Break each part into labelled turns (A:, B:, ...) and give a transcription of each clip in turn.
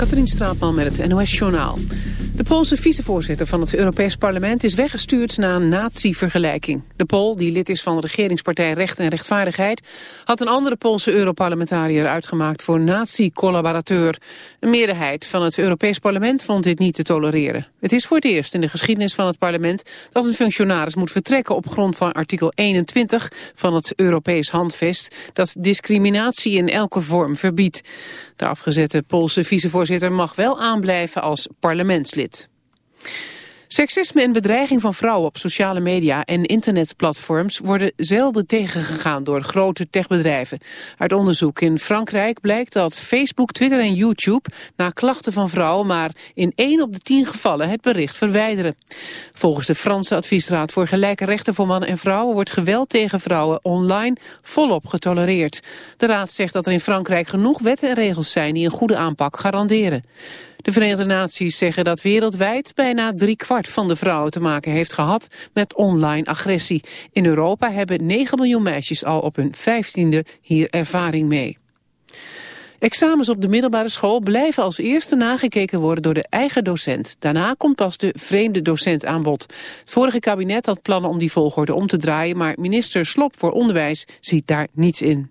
A: Katrien Straatman met het NOS-journaal. De Poolse vicevoorzitter van het Europees Parlement is weggestuurd na een nazi-vergelijking. De Pool, die lid is van de regeringspartij Recht en Rechtvaardigheid, had een andere Poolse Europarlementariër uitgemaakt voor nazi-collaborateur. Een meerderheid van het Europees Parlement vond dit niet te tolereren. Het is voor het eerst in de geschiedenis van het parlement dat een functionaris moet vertrekken op grond van artikel 21 van het Europees Handvest dat discriminatie in elke vorm verbiedt. De afgezette Poolse vicevoorzitter mag wel aanblijven als parlementslid. Seksisme en bedreiging van vrouwen op sociale media en internetplatforms worden zelden tegengegaan door grote techbedrijven. Uit onderzoek in Frankrijk blijkt dat Facebook, Twitter en YouTube na klachten van vrouwen maar in 1 op de 10 gevallen het bericht verwijderen. Volgens de Franse adviesraad voor gelijke rechten voor mannen en vrouwen wordt geweld tegen vrouwen online volop getolereerd. De raad zegt dat er in Frankrijk genoeg wetten en regels zijn die een goede aanpak garanderen. De Verenigde Naties zeggen dat wereldwijd bijna driekwart van de vrouwen te maken heeft gehad met online agressie. In Europa hebben 9 miljoen meisjes al op hun vijftiende hier ervaring mee. Examens op de middelbare school blijven als eerste nagekeken worden door de eigen docent. Daarna komt pas de vreemde docent aan bod. Het vorige kabinet had plannen om die volgorde om te draaien, maar minister Slop voor Onderwijs ziet daar niets in.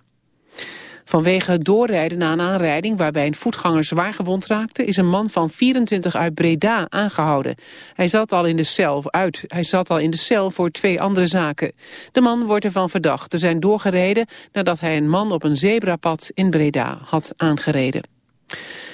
A: Vanwege het doorrijden na een aanrijding waarbij een voetganger zwaar gewond raakte... is een man van 24 uit Breda aangehouden. Hij zat al in de cel, uit, hij zat al in de cel voor twee andere zaken. De man wordt ervan verdacht te zijn doorgereden... nadat hij een man op een zebrapad in Breda had aangereden.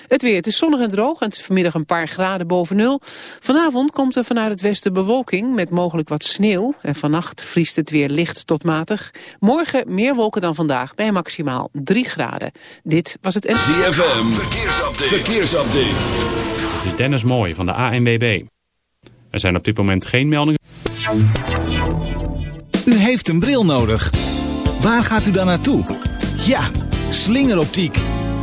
A: Het weer, het is zonnig en droog en het is vanmiddag een paar graden boven nul. Vanavond komt er vanuit het westen bewolking met mogelijk wat sneeuw. En vannacht vriest het weer licht tot matig. Morgen meer wolken dan vandaag bij maximaal 3 graden. Dit was het...
B: ZFM, verkeersupdate. verkeersupdate.
C: Het is Dennis Mooi van de ANWB. Er zijn op dit moment geen meldingen.
D: U heeft een bril nodig. Waar gaat u dan naartoe? Ja, slingeroptiek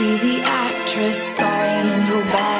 B: Be the actress starring in your bad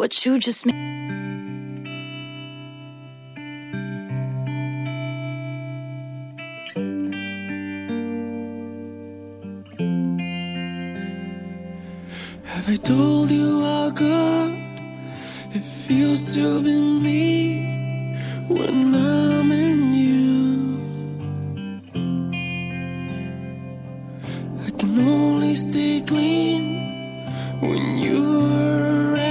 B: what you just made.
E: Have I told you how good it feels to be me when I'm in you? I can only stay clean when you're around.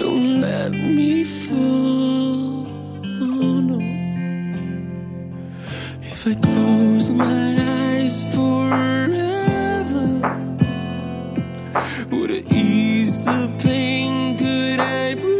E: Don't let me fall. If I close my eyes forever, would it ease the pain? Could I breathe?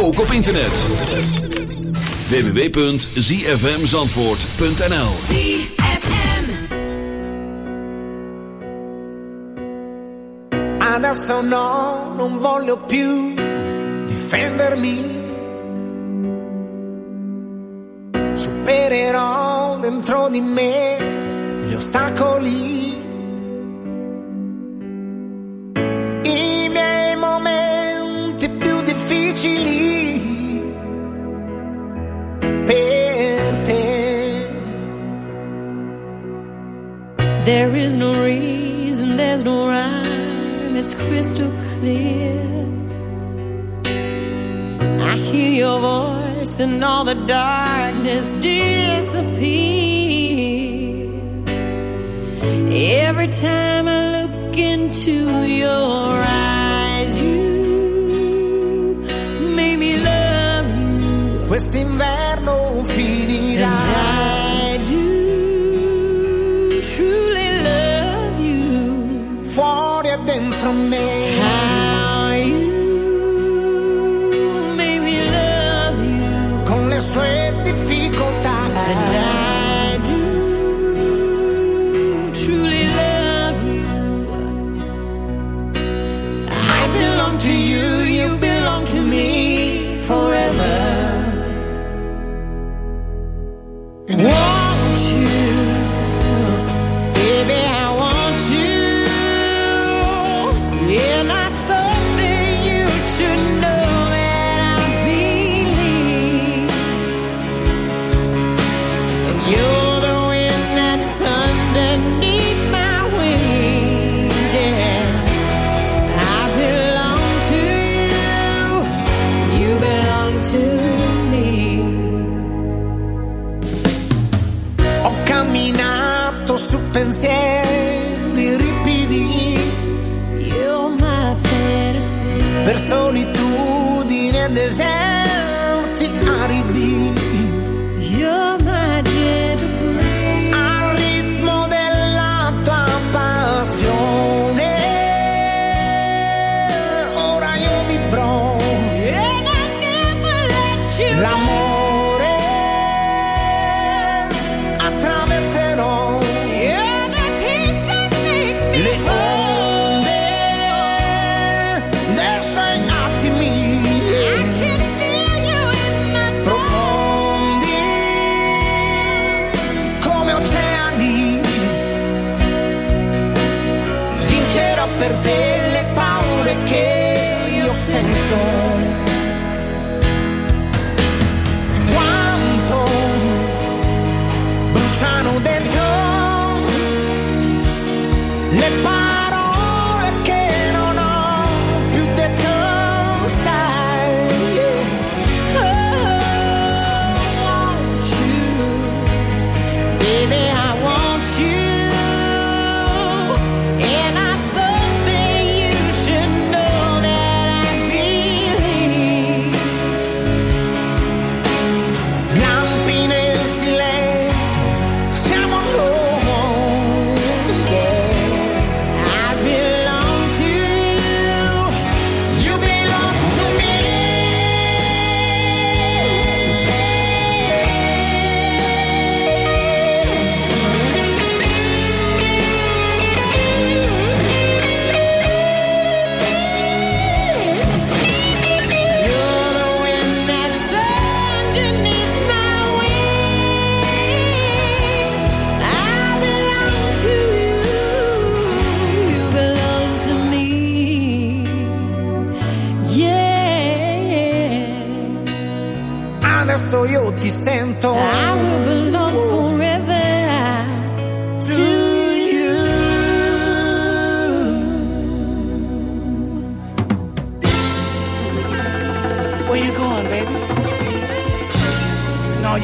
F: ook op internet. www.zfmzandvoort.nl ah,
G: Adesso no, non voglio più difendermi Supererò dentro di me
H: It's crystal clear. I hear your voice and all the darkness disappears. Every time I look into your eyes, you made me love you.
G: Quest'inverno finirà. me.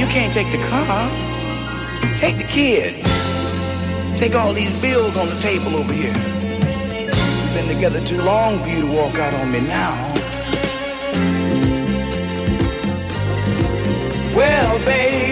H: You
I: can't take the car. Take the kid. Take all these bills on the table over here. We've been together too long for you to walk out on me now. Well, babe.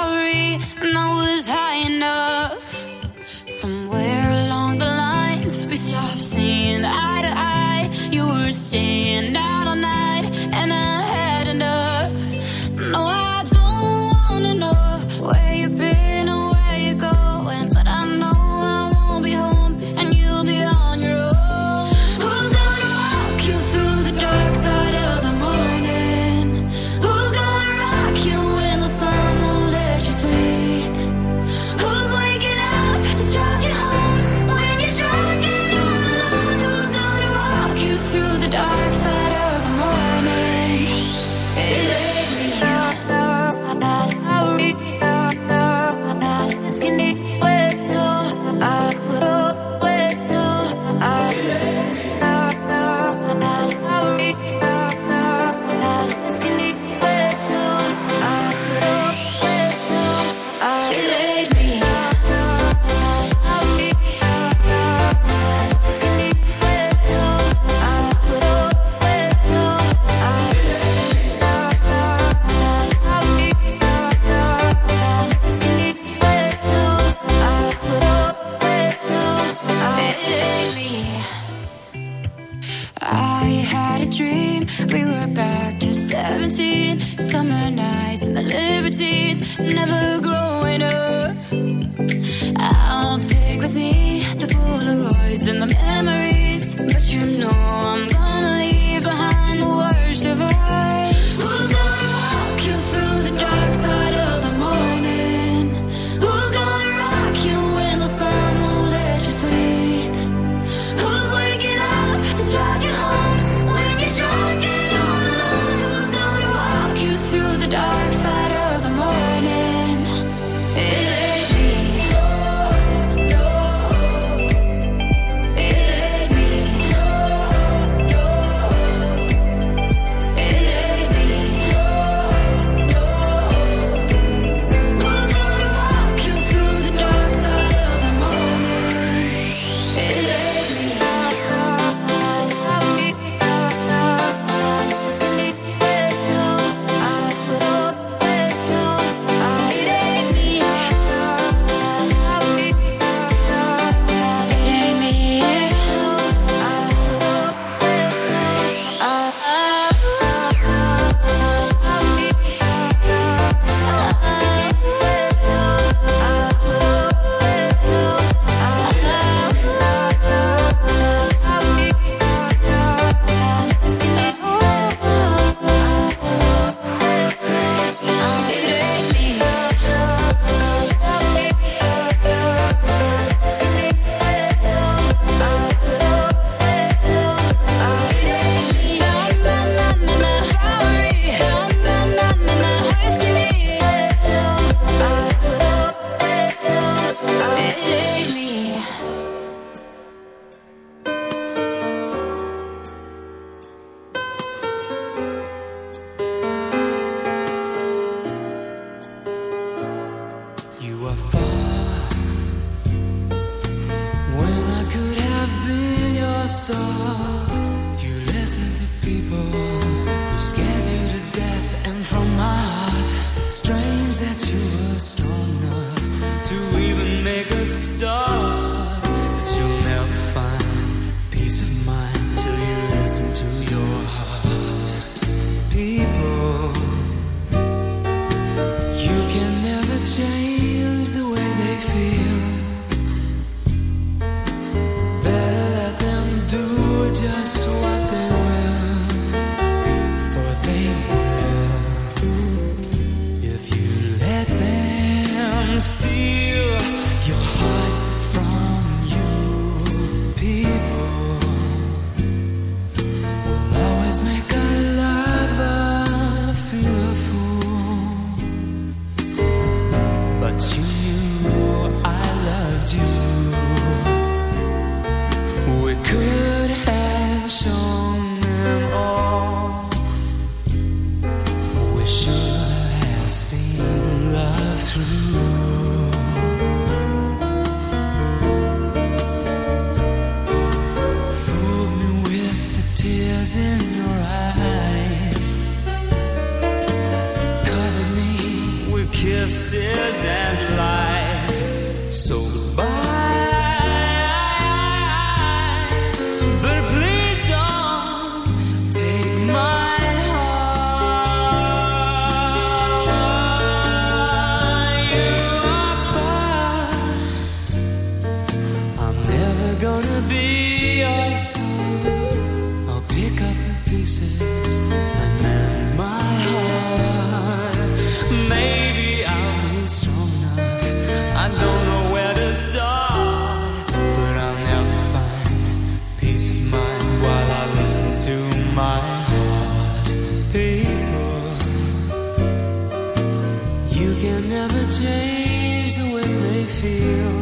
B: can never change the way they feel.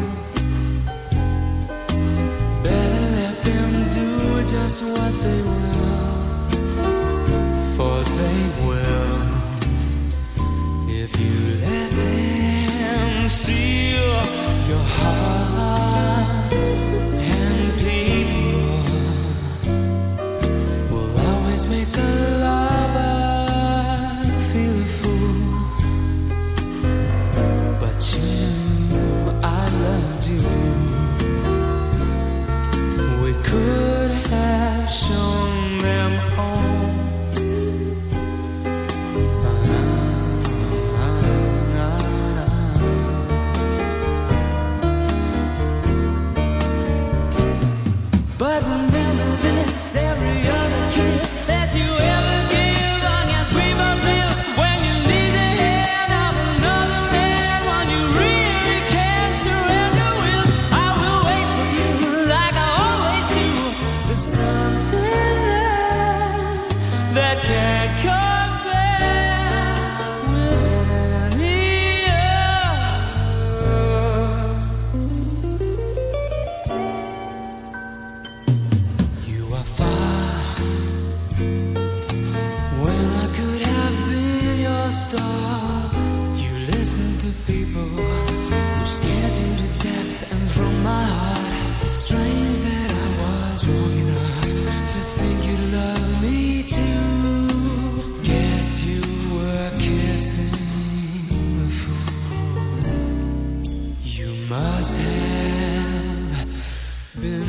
B: Better let them do just
J: what they want.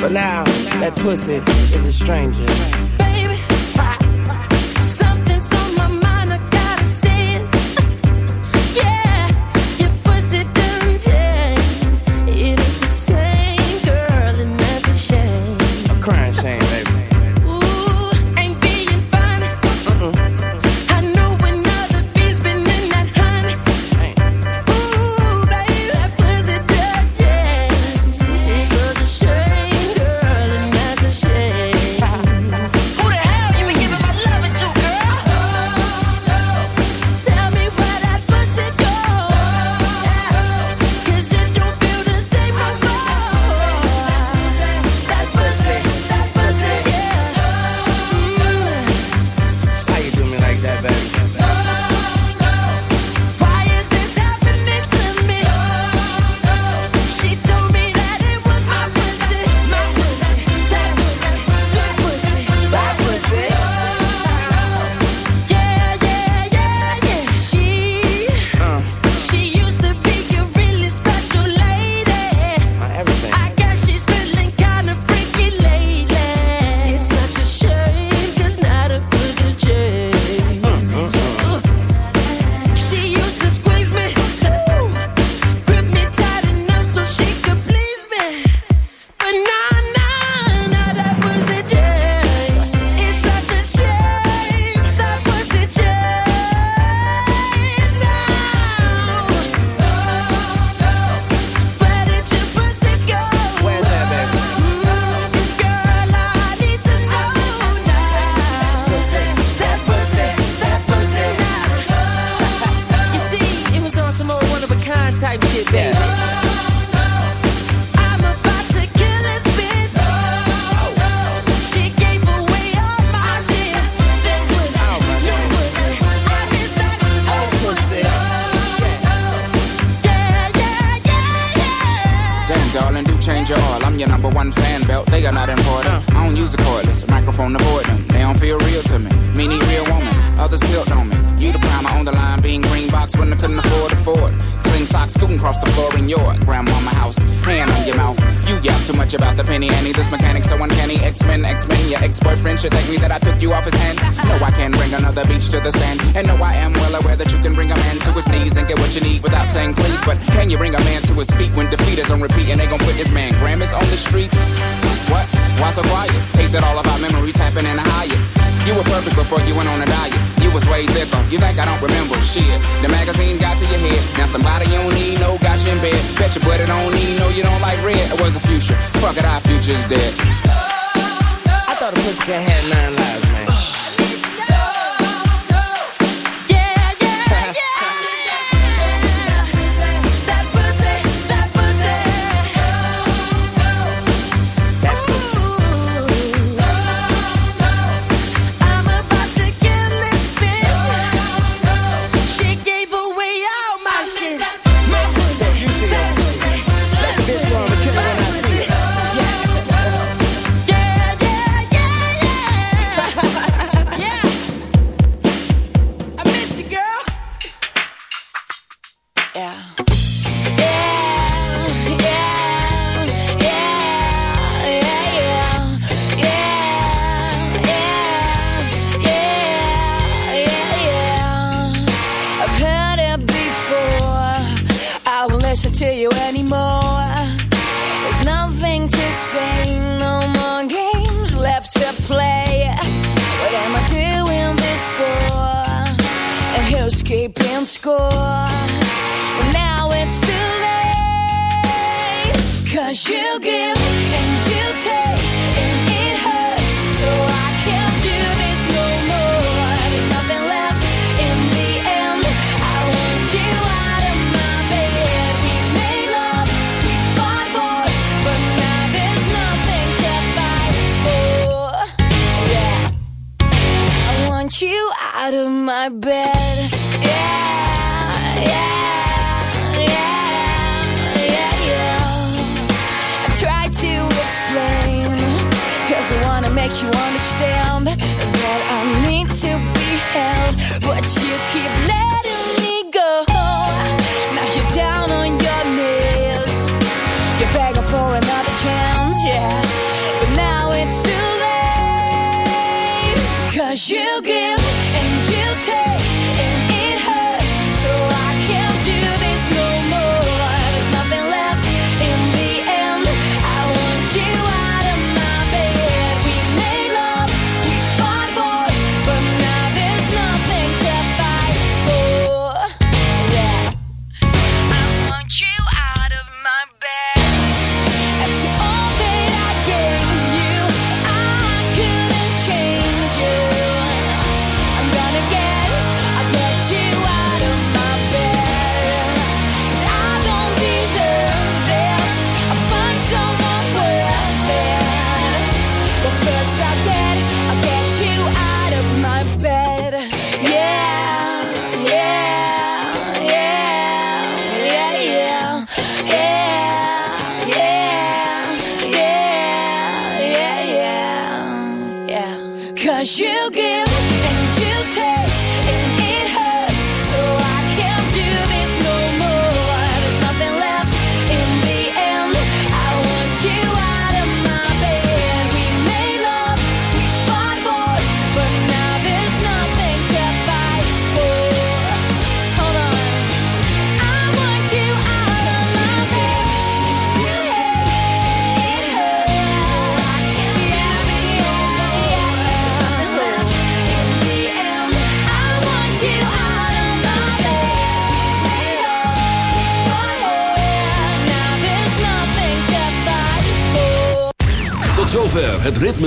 J: But
K: now, that pussy is a stranger.